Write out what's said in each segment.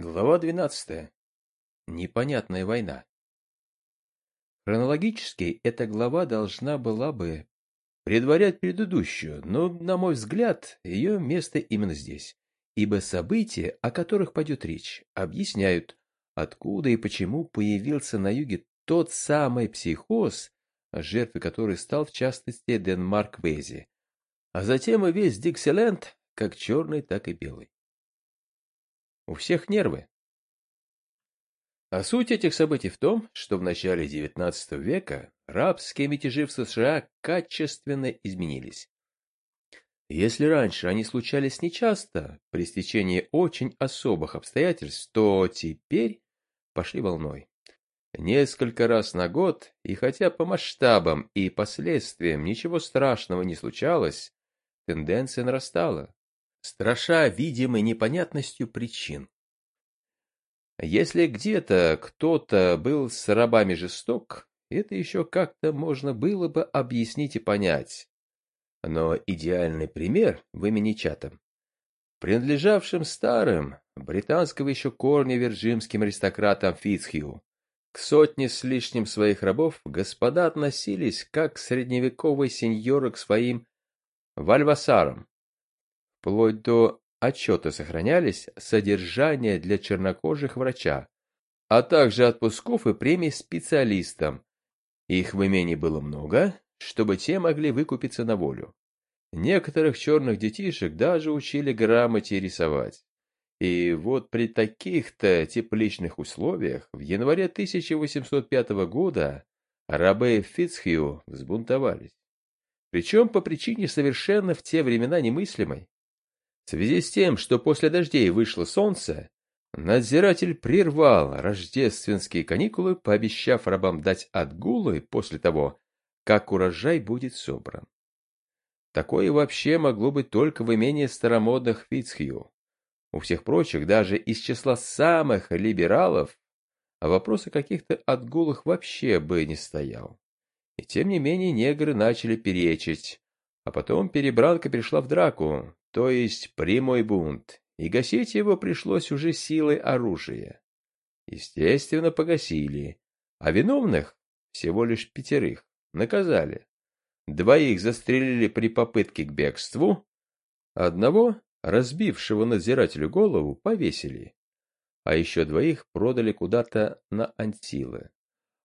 Глава 12. Непонятная война. Хронологически эта глава должна была бы предварять предыдущую, но, на мой взгляд, ее место именно здесь, ибо события, о которых пойдет речь, объясняют, откуда и почему появился на юге тот самый психоз, жертвой которой стал в частности Денмарк Вези, а затем и весь Диксиленд, как черный, так и белый. У всех нервы. А суть этих событий в том, что в начале XIX века рабские мятежи в США качественно изменились. Если раньше они случались нечасто, при стечении очень особых обстоятельств, то теперь пошли волной. Несколько раз на год, и хотя по масштабам и последствиям ничего страшного не случалось, тенденция нарастала страша видимой непонятностью причин. Если где-то кто-то был с рабами жесток, это еще как-то можно было бы объяснить и понять. Но идеальный пример в имени Чатам, принадлежавшим старым, британского еще корня вирджимским аристократам Фицхью, к сотне с лишним своих рабов господа относились как средневековые сеньоры к своим вальвасарам, Вплоть до отчета сохранялись содержание для чернокожих врача, а также отпусков и премий специалистам. Их в имении было много, чтобы те могли выкупиться на волю. Некоторых черных детишек даже учили грамоте и рисовать. И вот при таких-то тепличных условиях в январе 1805 года рабы Фицхью взбунтовались. Причем по причине совершенно в те времена немыслимой. В связи с тем, что после дождей вышло солнце, надзиратель прервал рождественские каникулы, пообещав рабам дать отгулы после того, как урожай будет собран. Такое вообще могло быть только в имении старомодных Фицхью. У всех прочих, даже из числа самых либералов, вопрос о каких-то отгулах вообще бы не стоял. И тем не менее негры начали перечить, а потом перебранка перешла в драку, то есть прямой бунт, и гасить его пришлось уже силой оружия. Естественно, погасили, а виновных, всего лишь пятерых, наказали. Двоих застрелили при попытке к бегству, одного, разбившего надзирателю голову, повесили, а еще двоих продали куда-то на антилы.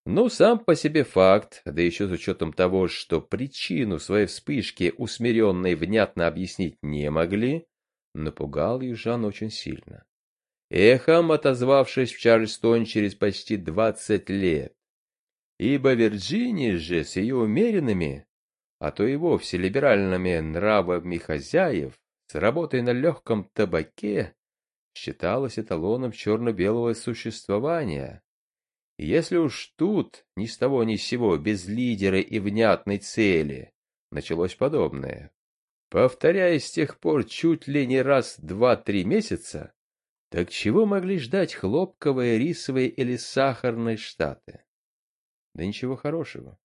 Ну, сам по себе факт, да еще с учетом того, что причину своей вспышки усмиренные внятно объяснить не могли, напугал южан очень сильно. Эхом отозвавшись в Чарльстон через почти двадцать лет. Ибо Вирджиния же с ее умеренными, а то и вовсе либеральными нравами хозяев, с работой на легком табаке, считалась эталоном черно-белого существования, если уж тут ни с того ни с сего, без лидера и внятной цели, началось подобное, повторяясь с тех пор чуть ли не раз два-три месяца, так чего могли ждать хлопковые, рисовые или сахарные штаты? Да ничего хорошего.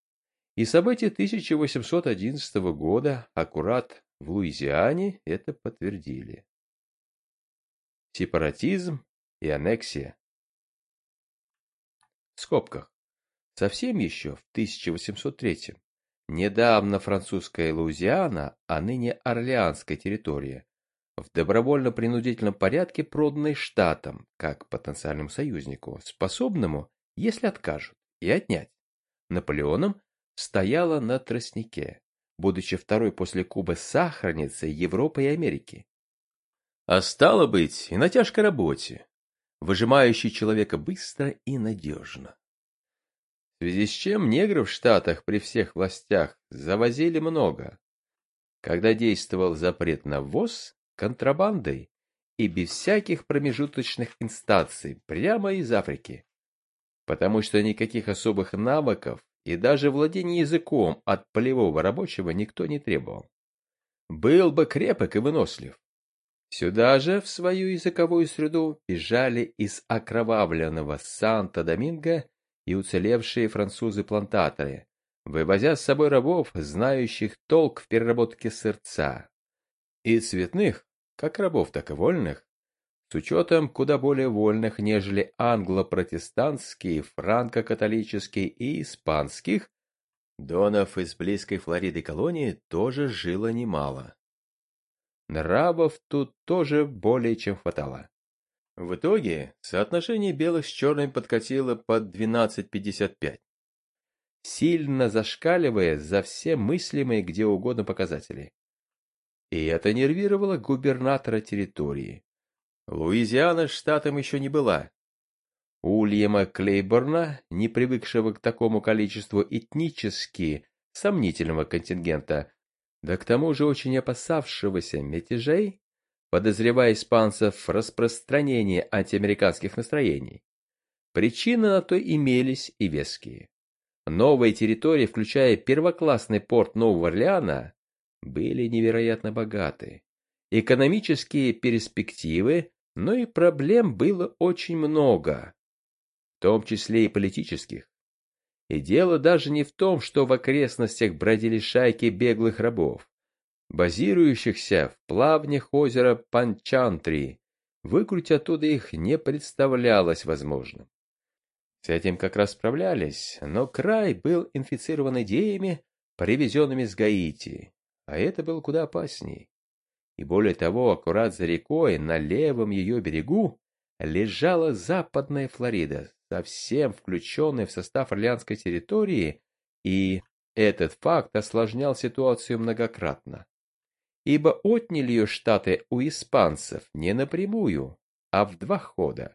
И события 1811 года, аккурат в Луизиане, это подтвердили. Сепаратизм и аннексия в скобках. Совсем еще в 1803 недавно французская Луизиана, а ныне Орлеанская территория, в добровольно-принудительном порядке проданной штатам, как потенциальному союзнику, способному, если откажут, и отнять. Наполеоном стояла на тростнике, будучи второй после Кубы сахарницей Европы и Америки. А стало быть, и на тяжкой работе, выжимающий человека быстро и надежно. В связи с чем негров в Штатах при всех властях завозили много. Когда действовал запрет на ввоз, контрабандой и без всяких промежуточных инстанций прямо из Африки. Потому что никаких особых навыков и даже владения языком от полевого рабочего никто не требовал. Был бы крепок и вынослив, Сюда же, в свою языковую среду, бежали из окровавленного Санта-Доминго и уцелевшие французы-плантаторы, вывозя с собой рабов, знающих толк в переработке сырца. И цветных, как рабов, так и вольных, с учетом куда более вольных, нежели англо-протестантские, франко-католические и испанских, донов из близкой Флориды колонии тоже жило немало. Нравов тут тоже более чем хватало. В итоге соотношение белых с черными подкатило под 12.55, сильно зашкаливая за все мыслимые где угодно показатели. И это нервировало губернатора территории. Луизиана штатом еще не была. Ульяма Клейборна, не привыкшего к такому количеству этнически сомнительного контингента, да к тому же очень опасавшегося мятежей, подозревая испанцев в распространении антиамериканских настроений. Причины на то имелись и веские. Новые территории, включая первоклассный порт Нового Орлеана, были невероятно богаты. Экономические перспективы, но и проблем было очень много, в том числе и политических. И дело даже не в том, что в окрестностях бродили шайки беглых рабов базирующихся в плавнях озера Панчантри. Выкрутить оттуда их не представлялось возможным. С этим как раз справлялись, но край был инфицирован идеями, привезенными с Гаити, а это было куда опаснее. И более того, аккурат за рекой, на левом ее берегу, лежала западная Флорида, совсем включенная в состав Орлеанской территории, и этот факт осложнял ситуацию многократно ибо отняли ее штаты у испанцев не напрямую, а в два хода.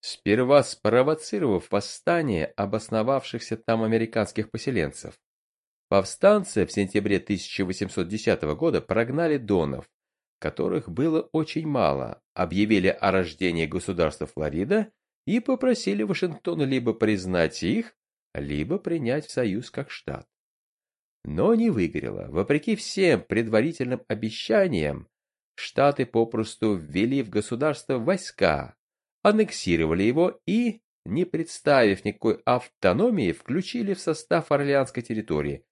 Сперва спровоцировав восстание обосновавшихся там американских поселенцев. Повстанцы в сентябре 1810 года прогнали донов, которых было очень мало, объявили о рождении государства Флорида и попросили Вашингтон либо признать их, либо принять в союз как штат но не выгорело. Вопреки всем предварительным обещаниям, Штаты попросту ввели в государство войска, аннексировали его и, не представив никакой автономии, включили в состав Орлеанской территории.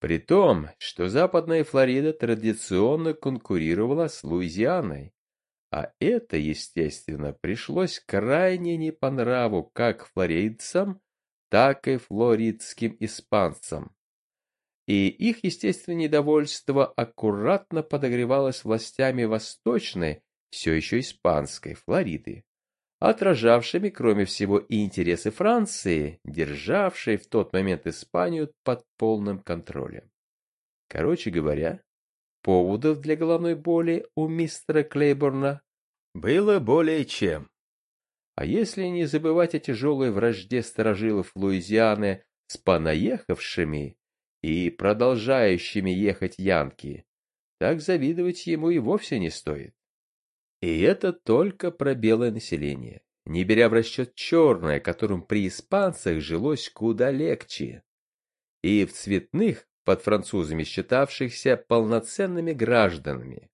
При том, что Западная Флорида традиционно конкурировала с Луизианой. А это, естественно, пришлось крайне не по нраву как флоридцам, так и флоридским испанцам и их естественное недовольство аккуратно подогревалось властями восточной, все еще испанской, Флориды, отражавшими, кроме всего, и интересы Франции, державшей в тот момент Испанию под полным контролем. Короче говоря, поводов для головной боли у мистера Клейборна было более чем. А если не забывать о тяжелой вражде сторожилов Луизианы с понаехавшими, и продолжающими ехать янки, так завидовать ему и вовсе не стоит. И это только про белое население, не беря в расчет черное, которым при испанцах жилось куда легче. И в цветных, под французами считавшихся полноценными гражданами,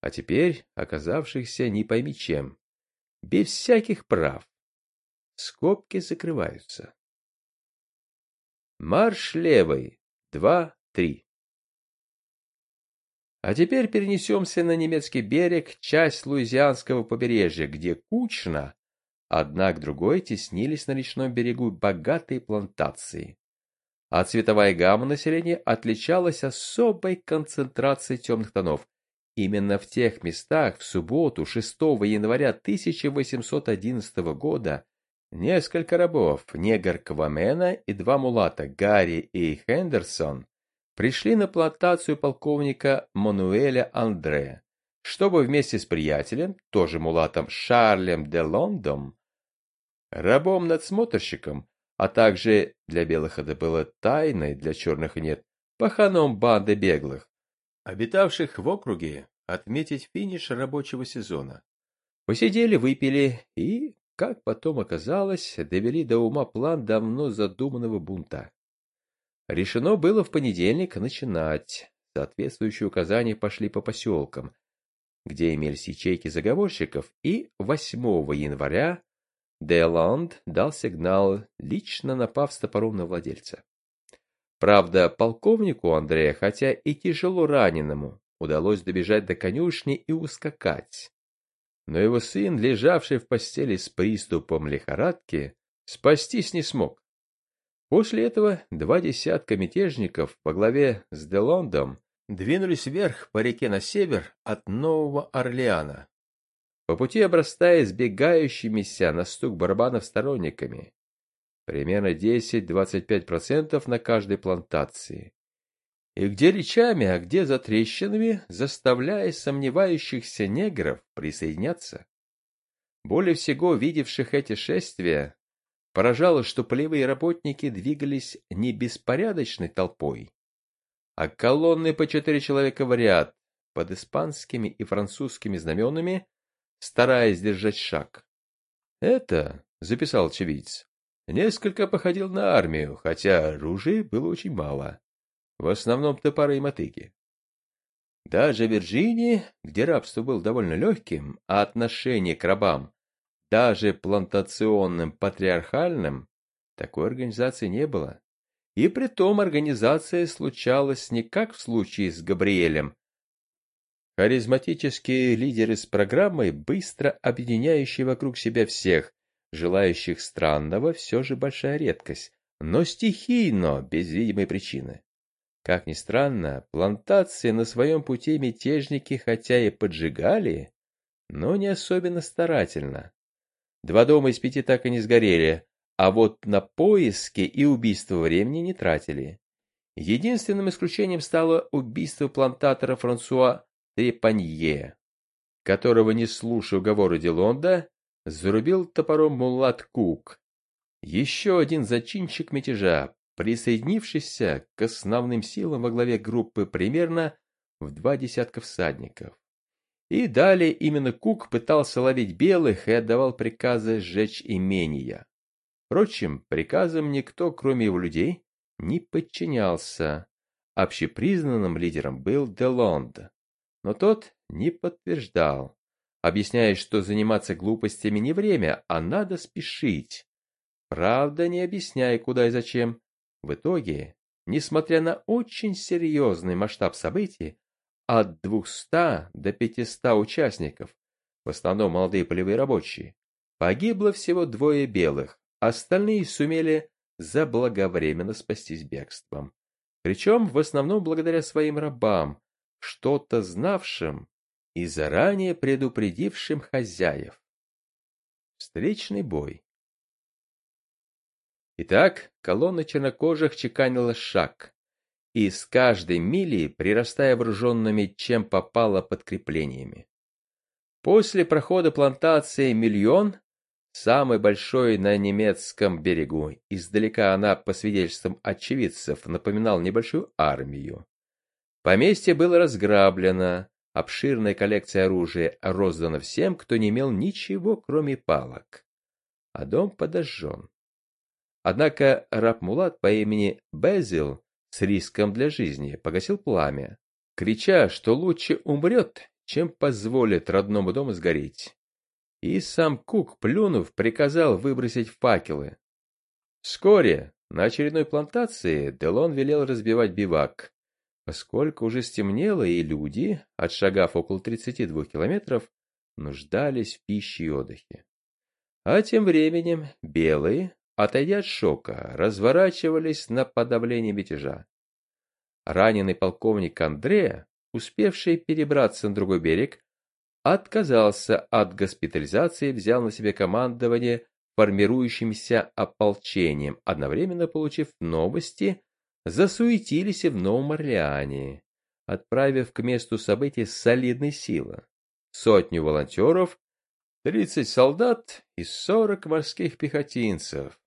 а теперь оказавшихся не пойми чем, без всяких прав. Скобки закрываются. Марш левый. Два, три. А теперь перенесемся на немецкий берег, часть луизианского побережья, где кучно, одна к другой теснились на речном берегу богатые плантации. А цветовая гамма населения отличалась особой концентрацией темных тонов. Именно в тех местах в субботу 6 января 1811 года Несколько рабов, негр Квамена и два мулата, Гарри и Хендерсон, пришли на плантацию полковника Мануэля Андре, чтобы вместе с приятелем, тоже мулатом Шарлем де Лондом, рабом-надсмотрщиком, а также для белых это было тайной, для черных нет, паханом банды беглых, обитавших в округе, отметить финиш рабочего сезона. Посидели, выпили и как потом оказалось, довели до ума план давно задуманного бунта. Решено было в понедельник начинать. Соответствующие указания пошли по поселкам, где имелись ячейки заговорщиков, и 8 января Деланд дал сигнал, лично напав с топором на владельца. Правда, полковнику Андрея, хотя и тяжело раненому, удалось добежать до конюшни и ускакать. но его сын, лежавший в постели с приступом лихорадки, спастись не смог. После этого два десятка мятежников по главе с Делондом двинулись вверх по реке на север от Нового Орлеана, по пути обрастая сбегающимися на стук барабанов сторонниками, примерно 10-25% на каждой плантации. И где речами, а где за трещинами, заставляя сомневающихся негров присоединяться. Более всего видевших эти шествия, поражало, что полевые работники двигались не беспорядочной толпой, а колонны по четыре человека в ряд, под испанскими и французскими знаменами, стараясь держать шаг. Это, записал очевидец, несколько походил на армию, хотя оружия было очень мало в основном топоры и мотыги. Даже в Вирджинии, где рабство было довольно легким, а отношение к рабам, даже плантационным патриархальным, такой организации не было. И притом организация случалась не как в случае с Габриэлем. Харизматические лидеры с программой, быстро объединяющие вокруг себя всех, желающих странного, все же большая редкость, но стихийно, без видимой причины. Как ни странно, плантации на своем пути мятежники хотя и поджигали, но не особенно старательно. Два дома из пяти так и не сгорели, а вот на поиски и убийство времени не тратили. Единственным исключением стало убийство плантатора Франсуа Трепанье, которого, не слушая уговоры Делонда, зарубил топором Мулат Кук. Еще один зачинщик мятежа, присоединившийся к основным силам во главе группы примерно в два десятка всадников. И далее именно Кук пытался ловить белых и отдавал приказы сжечь имения. Впрочем, приказам никто, кроме его людей, не подчинялся. Общепризнанным лидером был Делонд, но тот не подтверждал, объясняя, что заниматься глупостями не время, а надо спешить. Правда, не объясняя, куда и зачем. В итоге, несмотря на очень серьезный масштаб событий, от 200 до 500 участников, в основном молодые полевые рабочие, погибло всего двое белых, остальные сумели заблаговременно спастись бегством. Причем в основном благодаря своим рабам, что-то знавшим и заранее предупредившим хозяев. Встречный бой. Итак, колонна чернокожих чеканила шаг, и с каждой мили прирастая вооруженными чем попало подкреплениями. После прохода плантации «Миллион», самый большой на немецком берегу, издалека она, по свидетельствам очевидцев, напоминал небольшую армию. Поместье было разграблено, обширная коллекция оружия роздана всем, кто не имел ничего, кроме палок, а дом подожжен. Однако раб-мулат по имени Безил с риском для жизни погасил пламя, крича, что лучше умрет, чем позволит родному дому сгореть. И сам Кук, плюнув, приказал выбросить факелы. Вскоре на очередной плантации Делон велел разбивать бивак, поскольку уже стемнело, и люди, отшагав около 32 километров, нуждались в пище и отдыхе. А тем временем белые, отойдя от шока, разворачивались на подавление мятежа. Раненый полковник Андрея, успевший перебраться на другой берег, отказался от госпитализации и взял на себя командование формирующимся ополчением, одновременно получив новости, засуетились и в Новом Орлеане, отправив к месту событий солидные силы. Сотню волонтеров, 30 солдат и 40 морских пехотинцев,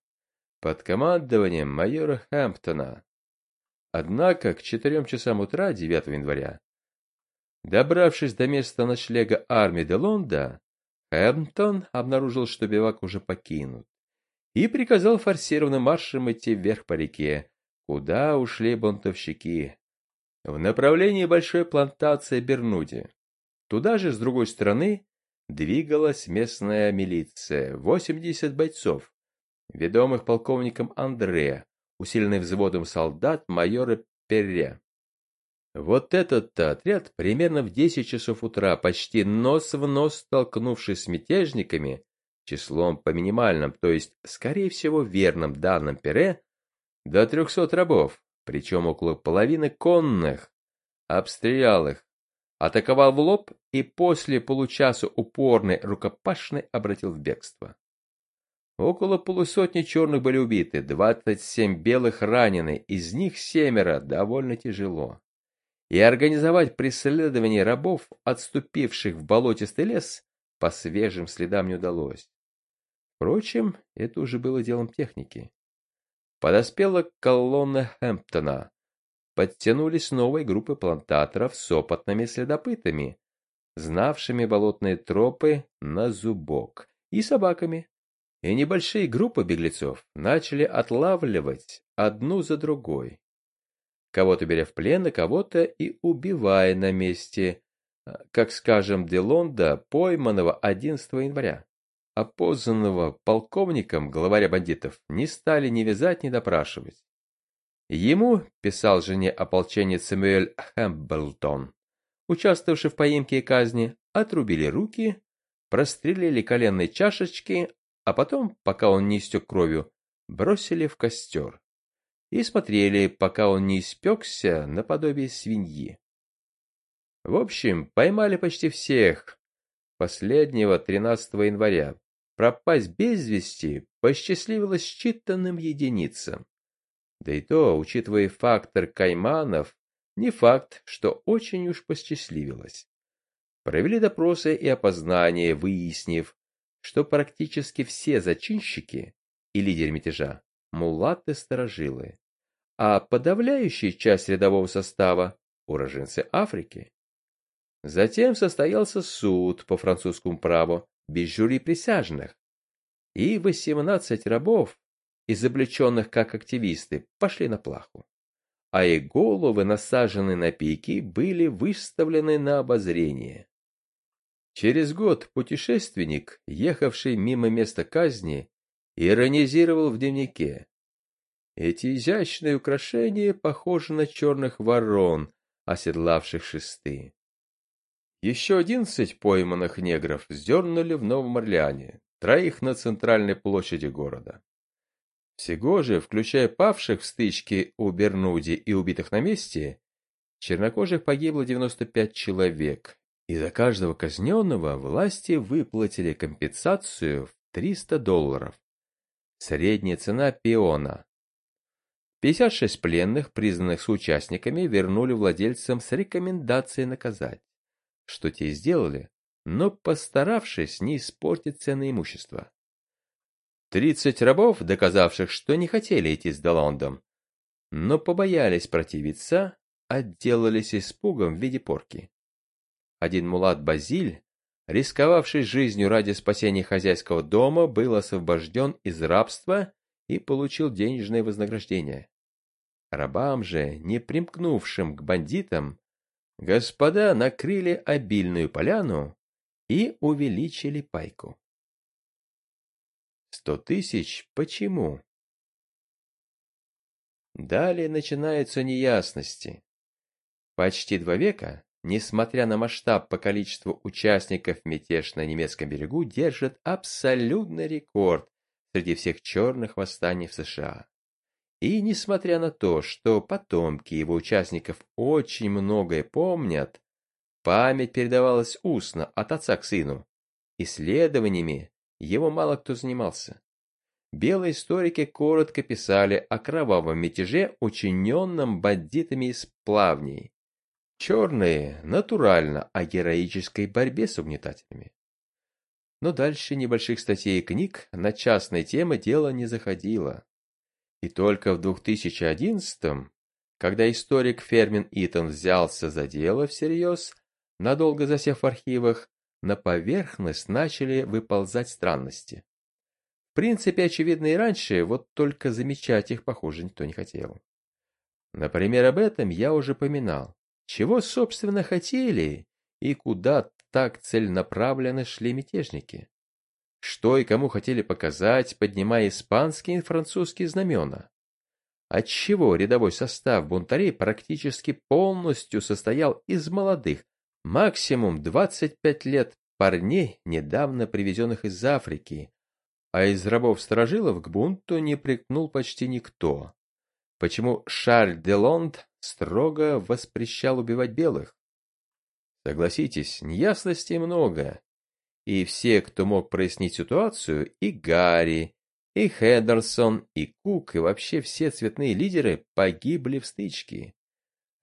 под командованием майора Хэмптона. Однако к четырем часам утра 9 января, добравшись до места ночлега армии де Лонда, Хэмптон обнаружил, что бивак уже покинут, и приказал форсированным маршем идти вверх по реке, куда ушли бунтовщики, в направлении большой плантации Бернуди. Туда же, с другой стороны, двигалась местная милиция, 80 бойцов, ведомых полковником Андре, усиленный взводом солдат майора Перре. Вот этот-то отряд примерно в 10 часов утра, почти нос в нос столкнувшись с мятежниками, числом по минимальным, то есть, скорее всего, верным данным Пере, до 300 рабов, причем около половины конных, обстрелял их, атаковал в лоб и после получаса упорной рукопашной обратил в бегство. Около полусотни черных были убиты, 27 белых ранены, из них семеро довольно тяжело и организовать преследование рабов, отступивших в болотистый лес, по свежим следам не удалось. Впрочем, это уже было делом техники. Подоспела колонна Хэмптона. Подтянулись новые группы плантаторов с опытными следопытами, знавшими болотные тропы на зубок, и собаками. И небольшие группы беглецов начали отлавливать одну за другой кого-то беря в плен, а кого-то и убивая на месте, а, как, скажем, Делонда, пойманного 11 января. Опознанного полковником главаря бандитов не стали ни вязать, ни допрашивать. Ему, писал жене ополченец Сэмюэль Хэмблтон, участвовавший в поимке и казни, отрубили руки, прострелили коленные чашечки, а потом, пока он не истек кровью, бросили в костер и смотрели, пока он не испекся наподобие свиньи. В общем, поймали почти всех. Последнего 13 января. Пропасть без вести посчастливилось считанным единицам. Да и то, учитывая фактор кайманов, не факт, что очень уж посчастливилось. Провели допросы и опознания, выяснив, что практически все зачинщики и лидеры мятежа – мулаты-старожилы а подавляющая часть рядового состава – уроженцы Африки. Затем состоялся суд по французскому праву без жюри присяжных, и 18 рабов, изобличенных как активисты, пошли на плаху, а их головы, насаженные на пики, были выставлены на обозрение. Через год путешественник, ехавший мимо места казни, иронизировал в дневнике. Эти изящные украшения похожи на черных ворон, оседлавших шесты. Еще одиннадцать пойманных негров сдернули в Новом Орлеане, троих на центральной площади города. Всего же, включая павших в стычке у Бернуди и убитых на месте, чернокожих погибло 95 человек, и за каждого казненного власти выплатили компенсацию в 300 долларов. Средняя цена пиона 56 пленных, признанных соучастниками, вернули владельцам с рекомендацией наказать, что те сделали, но постаравшись не испортить ценное имущество. 30 рабов, доказавших, что не хотели идти с Делондом, но побоялись противиться, отделались испугом в виде порки. Один мулат Базиль, рисковавший жизнью ради спасения хозяйского дома, был освобожден из рабства и получил денежное вознаграждение. Рабам же, не примкнувшим к бандитам, господа накрыли обильную поляну и увеличили пайку. Сто тысяч почему? Далее начинаются неясности. Почти два века, несмотря на масштаб по количеству участников мятеж на немецком берегу, держит абсолютный рекорд среди всех черных восстаний в США. И несмотря на то, что потомки его участников очень многое помнят, память передавалась устно от отца к сыну. Исследованиями его мало кто занимался. Белые историки коротко писали о кровавом мятеже, учиненном бандитами из плавней. Черные – натурально о героической борьбе с угнетателями. Но дальше небольших статей и книг на частные темы дело не заходило. И только в 2011-м, когда историк Фермин Итон взялся за дело всерьез, надолго засев в архивах, на поверхность начали выползать странности. В принципе, очевидно и раньше, вот только замечать их, похоже, никто не хотел. Например, об этом я уже поминал. Чего, собственно, хотели и куда так целенаправленно шли мятежники? Что и кому хотели показать, поднимая испанские и французские знамена. отчего рядовой состав бунтарей практически полностью состоял из молодых, максимум 25 лет парней, недавно привезенных из Африки, а из рабов-сторожилов к бунту не прикнул почти никто. Почему Шарль де Лонд строго воспрещал убивать белых? Согласитесь, неясностей много. И все, кто мог прояснить ситуацию, и Гарри, и Хедерсон, и Кук, и вообще все цветные лидеры погибли в стычке.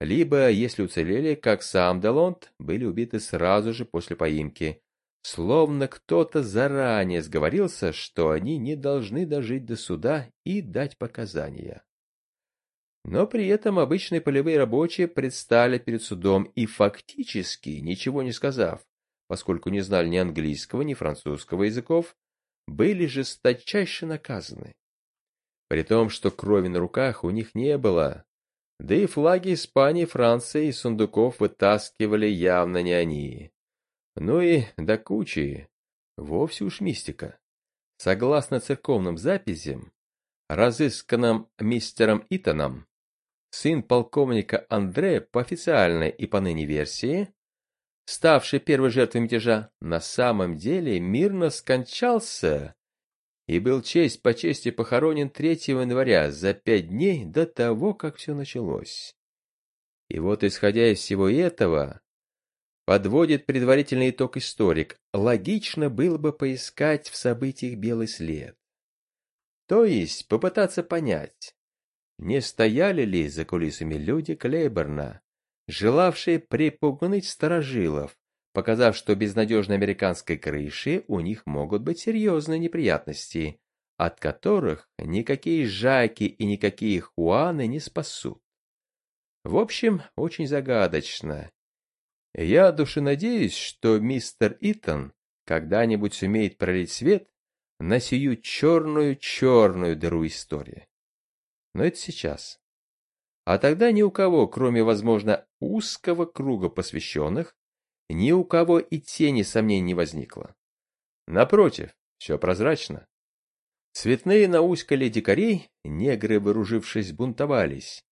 Либо, если уцелели, как сам Делонт, были убиты сразу же после поимки. Словно кто-то заранее сговорился, что они не должны дожить до суда и дать показания. Но при этом обычные полевые рабочие предстали перед судом и фактически, ничего не сказав, поскольку не знали ни английского, ни французского языков, были жесточайше наказаны. При том, что крови на руках у них не было, да и флаги Испании, Франции и сундуков вытаскивали явно не они. Ну и до кучи, вовсе уж мистика. Согласно церковным записям, разысканным мистером Итаном, сын полковника Андре по официальной и поныне версии, ставший первой жертвой мятежа, на самом деле мирно скончался и был честь по чести похоронен 3 января за пять дней до того, как все началось. И вот, исходя из всего этого, подводит предварительный итог историк, логично было бы поискать в событиях белый след. То есть попытаться понять, не стояли ли за кулисами люди Клейберна, желавшие припугнуть сторожилов, показав, что без надежной американской крыши у них могут быть серьезные неприятности, от которых никакие жаки и никакие хуаны не спасут. В общем, очень загадочно. Я душе надеюсь, что мистер Итон когда-нибудь сумеет пролить свет на сию черную-черную дыру истории. Но это сейчас. А тогда ни у кого, кроме, возможно, узкого круга посвященных, ни у кого и тени сомнений не возникло. Напротив, все прозрачно. Цветные науськали дикарей, негры, вооружившись, бунтовались.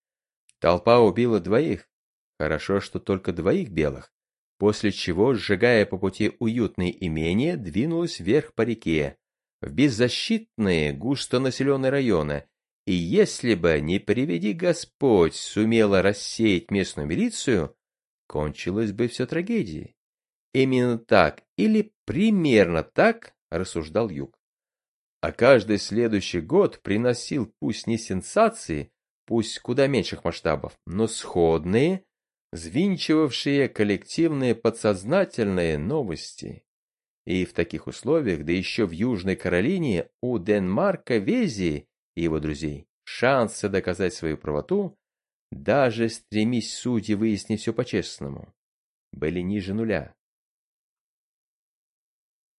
Толпа убила двоих. Хорошо, что только двоих белых. После чего, сжигая по пути уютные имения, двинулась вверх по реке, в беззащитные густонаселенные районы, и если бы, не приведи Господь, сумела рассеять местную милицию, кончилось бы все трагедией. Именно так или примерно так рассуждал Юг. А каждый следующий год приносил пусть не сенсации, пусть куда меньших масштабов, но сходные, звинчивавшие коллективные подсознательные новости. И в таких условиях, да еще в Южной Каролине, у Денмарка Вези и его друзей шансы доказать свою правоту, даже стремись судьи выяснить все по-честному, были ниже нуля.